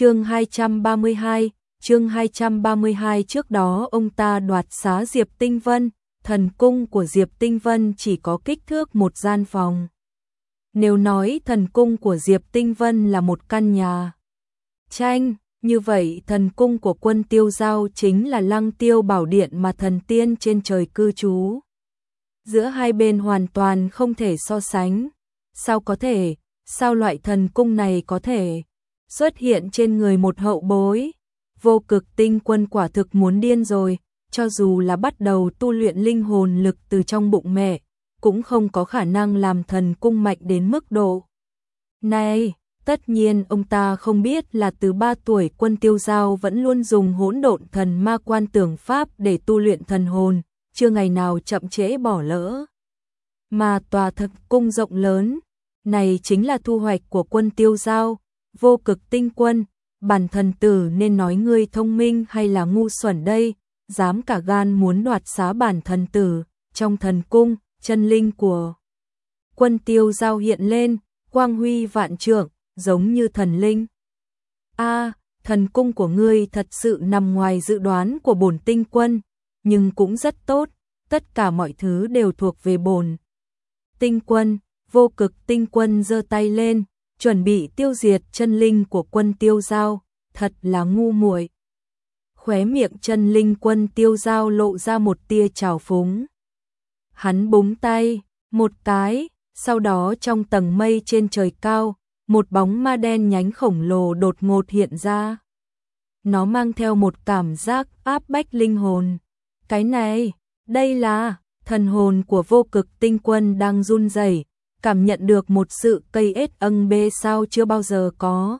Chương 232, chương 232 trước đó ông ta đoạt xá Diệp Tinh Vân, thần cung của Diệp Tinh Vân chỉ có kích thước một gian phòng. Nếu nói thần cung của Diệp Tinh Vân là một căn nhà tranh, như vậy thần cung của quân tiêu giao chính là lăng tiêu bảo điện mà thần tiên trên trời cư trú. Giữa hai bên hoàn toàn không thể so sánh. Sao có thể, sao loại thần cung này có thể xuất hiện trên người một hậu bối? Vô cực tinh quân quả thực muốn điên rồi, cho dù là bắt đầu tu luyện linh hồn lực từ trong bụng mẹ, cũng không có khả năng làm thần cung mạnh đến mức độ. Này, tất nhiên ông ta không biết là từ 3 tuổi quân tiêu giao vẫn luôn dùng hỗn độn thần ma quan tưởng pháp để tu luyện thần hồn, chưa ngày nào chậm trễ bỏ lỡ. Mà tòa thật cung rộng lớn, này chính là thu hoạch của quân tiêu giao, vô cực tinh quân, bản thần tử nên nói ngươi thông minh hay là ngu xuẩn đây, dám cả gan muốn đoạt xá bản thần tử, trong thần cung, chân linh của quân tiêu giao hiện lên, quang huy vạn trượng, giống như thần linh. A, thần cung của ngươi thật sự nằm ngoài dự đoán của bổn tinh quân, nhưng cũng rất tốt, tất cả mọi thứ đều thuộc về bổn. Tinh quân, vô cực tinh quân giơ tay lên, chuẩn bị tiêu diệt chân linh của quân tiêu giao, thật là ngu muội. Khóe miệng chân linh quân tiêu giao lộ ra một tia trào phúng. Hắn búng tay, một cái, sau đó trong tầng mây trên trời cao, một bóng ma đen nhánh khổng lồ đột ngột hiện ra. Nó mang theo một cảm giác áp bách linh hồn. Cái này, đây là thần hồn của vô cực tinh quân đang run rẩy, cảm nhận được một sự cây ết âng bê sao chưa bao giờ có.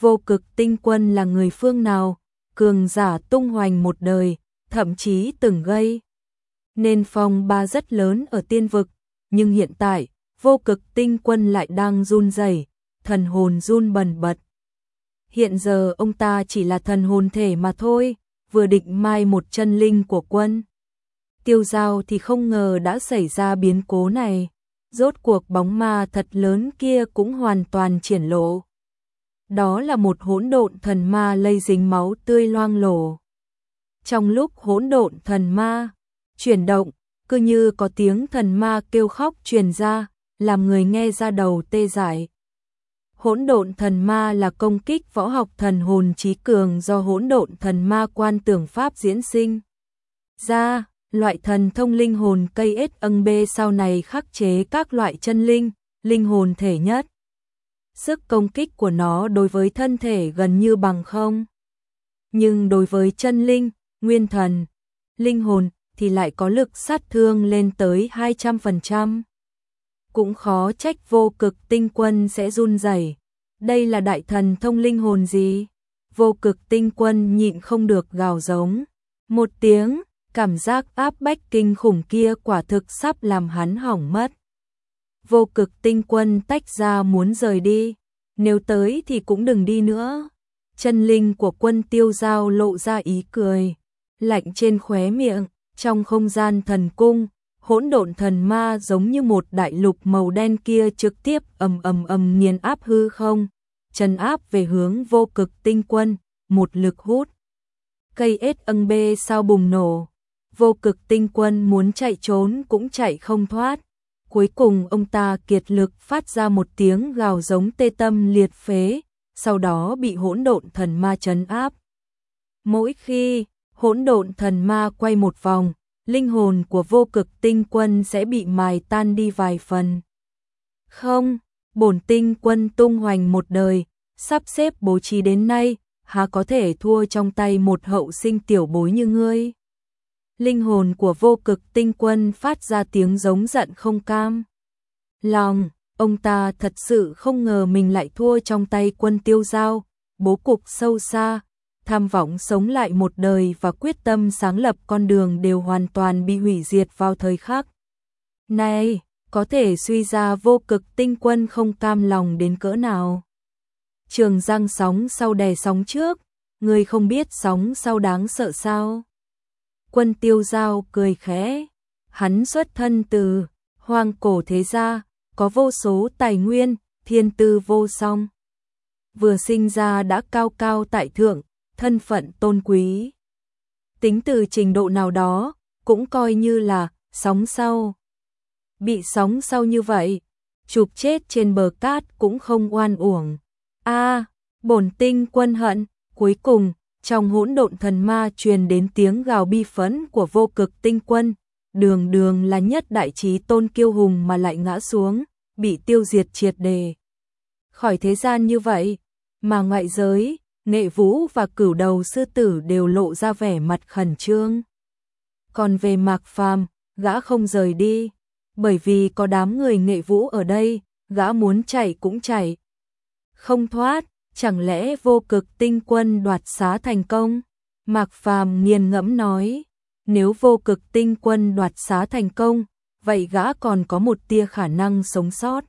Vô cực tinh quân là người phương nào, cường giả tung hoành một đời, thậm chí từng gây nên phong ba rất lớn ở tiên vực, nhưng hiện tại, vô cực tinh quân lại đang run rẩy, thần hồn run bần bật. Hiện giờ ông ta chỉ là thần hồn thể mà thôi, vừa định mai một chân linh của quân. Tiêu giao thì không ngờ đã xảy ra biến cố này, rốt cuộc bóng ma thật lớn kia cũng hoàn toàn triển lộ. Đó là một hỗn độn thần ma lây dính máu tươi loang lổ. Trong lúc hỗn độn thần ma chuyển động, cứ như có tiếng thần ma kêu khóc truyền ra, làm người nghe ra đầu tê dại. Hỗn độn thần ma là công kích võ học thần hồn trí cường do hỗn độn thần ma quan tưởng pháp diễn sinh. Ra, loại thần thông linh hồn cây ết âng bê sau này khắc chế các loại chân linh, linh hồn thể nhất. Sức công kích của nó đối với thân thể gần như bằng không. Nhưng đối với chân linh, nguyên thần, linh hồn thì lại có lực sát thương lên tới 200%. Cũng khó trách vô cực tinh quân sẽ run rẩy. Đây là đại thần thông linh hồn gì? Vô cực tinh quân nhịn không được gào giống. Một tiếng, cảm giác áp bách kinh khủng kia quả thực sắp làm hắn hỏng mất. Vô cực tinh quân tách ra muốn rời đi, nếu tới thì cũng đừng đi nữa. Chân linh của quân tiêu giao lộ ra ý cười, lạnh trên khóe miệng, trong không gian thần cung, hỗn độn thần ma giống như một đại lục màu đen kia trực tiếp ầm ầm ầm nghiền áp hư không, chân áp về hướng vô cực tinh quân, một lực hút. Cây ết âng bê sao bùng nổ, vô cực tinh quân muốn chạy trốn cũng chạy không thoát. Cuối cùng ông ta kiệt lực phát ra một tiếng gào giống tê tâm liệt phế, sau đó bị hỗn độn thần ma chấn áp. Mỗi khi hỗn độn thần ma quay một vòng, linh hồn của vô cực tinh quân sẽ bị mài tan đi vài phần. Không, bổn tinh quân tung hoành một đời, sắp xếp bố trí đến nay, há có thể thua trong tay một hậu sinh tiểu bối như ngươi. Linh hồn của vô cực tinh quân phát ra tiếng giống giận không cam. Lòng, ông ta thật sự không ngờ mình lại thua trong tay quân tiêu giao, bố cục sâu xa, tham vọng sống lại một đời và quyết tâm sáng lập con đường đều hoàn toàn bị hủy diệt vào thời khắc. Này, có thể suy ra vô cực tinh quân không cam lòng đến cỡ nào. Trường răng sóng sau đè sóng trước, người không biết sóng sau đáng sợ sao. Quân tiêu giao cười khẽ, hắn xuất thân từ hoang cổ thế gia, có vô số tài nguyên, thiên tư vô song. vừa sinh ra đã cao cao tại thượng, thân phận tôn quý. Tính từ trình độ nào đó, cũng coi như là sóng sau. Bị sóng sau như vậy, chụp chết trên bờ cát cũng không oan uổng. A, bổn tinh quân hận, cuối cùng, trong hỗn độn thần ma truyền đến tiếng gào bi phẫn của vô cực tinh quân, đường đường là nhất đại trí tôn kiêu hùng mà lại ngã xuống, bị tiêu diệt triệt đề. Khỏi thế gian như vậy, mà ngoại giới, nghệ vũ và cửu đầu sư tử đều lộ ra vẻ mặt khẩn trương. Còn về mạc phàm, gã không rời đi, bởi vì có đám người nghệ vũ ở đây, gã muốn chạy cũng chạy. Không thoát, chẳng lẽ vô cực tinh quân đoạt xá thành công? Mạc Phàm nghiền ngẫm nói, nếu vô cực tinh quân đoạt xá thành công, vậy gã còn có một tia khả năng sống sót.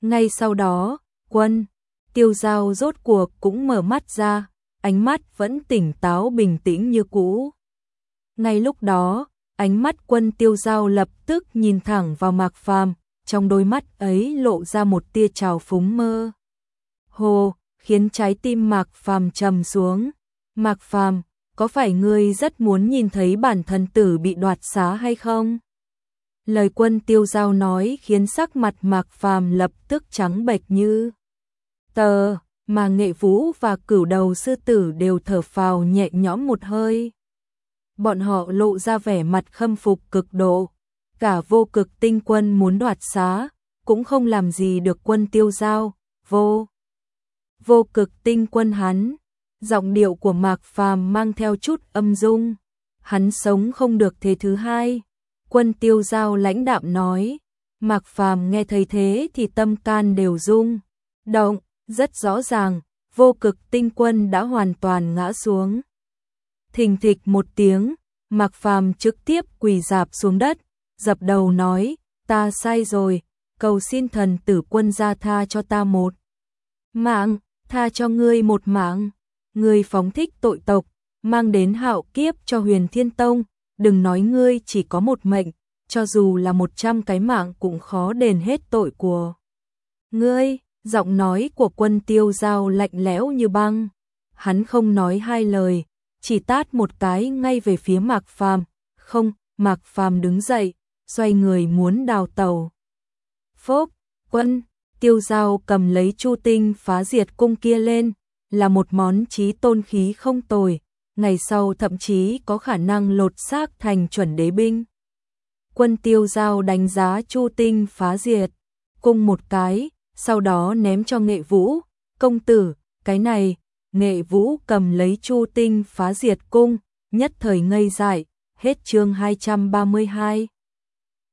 Ngay sau đó, quân, tiêu giao rốt cuộc cũng mở mắt ra, ánh mắt vẫn tỉnh táo bình tĩnh như cũ. Ngay lúc đó, ánh mắt quân tiêu giao lập tức nhìn thẳng vào Mạc Phàm, trong đôi mắt ấy lộ ra một tia trào phúng mơ. Hồ, khiến trái tim Mạc Phàm trầm xuống. Mạc Phàm, có phải ngươi rất muốn nhìn thấy bản thân tử bị đoạt xá hay không? Lời quân tiêu giao nói khiến sắc mặt Mạc Phàm lập tức trắng bệch như tờ, mà nghệ vũ và cửu đầu sư tử đều thở phào nhẹ nhõm một hơi. Bọn họ lộ ra vẻ mặt khâm phục cực độ, cả vô cực tinh quân muốn đoạt xá, cũng không làm gì được quân tiêu giao, vô. Vô cực tinh quân hắn, giọng điệu của Mạc Phàm mang theo chút âm dung, hắn sống không được thế thứ hai. Quân tiêu giao lãnh đạm nói, Mạc Phàm nghe thấy thế thì tâm can đều rung, động, rất rõ ràng, vô cực tinh quân đã hoàn toàn ngã xuống. Thình thịch một tiếng, Mạc Phàm trực tiếp quỳ dạp xuống đất, dập đầu nói, ta sai rồi, cầu xin thần tử quân ra tha cho ta một mạng, tha cho ngươi một mạng, ngươi phóng thích tội tộc, mang đến hạo kiếp cho huyền thiên tông, đừng nói ngươi chỉ có một mệnh, cho dù là một trăm cái mạng cũng khó đền hết tội của ngươi. Giọng nói của quân tiêu giao lạnh lẽo như băng, hắn không nói hai lời, chỉ tát một cái ngay về phía Mạc Phàm. Không, Mạc Phàm đứng dậy, xoay người muốn đào tàu. Phốp, quân, tiêu giao cầm lấy chu tinh phá diệt cung kia lên, là một món trí tôn khí không tồi, ngày sau thậm chí có khả năng lột xác thành chuẩn đế binh. Quân tiêu giao đánh giá chu tinh phá diệt, cung một cái, sau đó ném cho nghệ vũ, công tử, cái này, nghệ vũ cầm lấy chu tinh phá diệt cung, nhất thời ngây dại, hết chương 232.